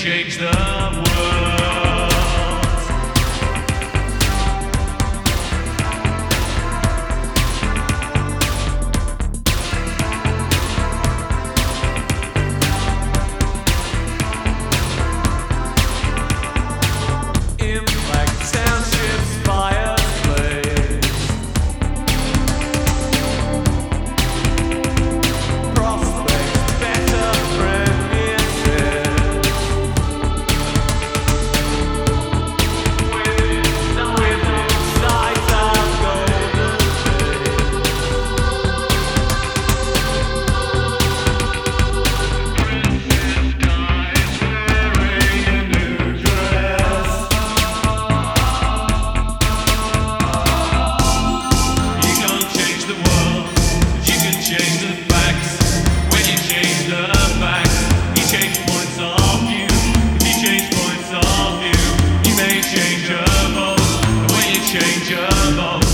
change the world. change of all.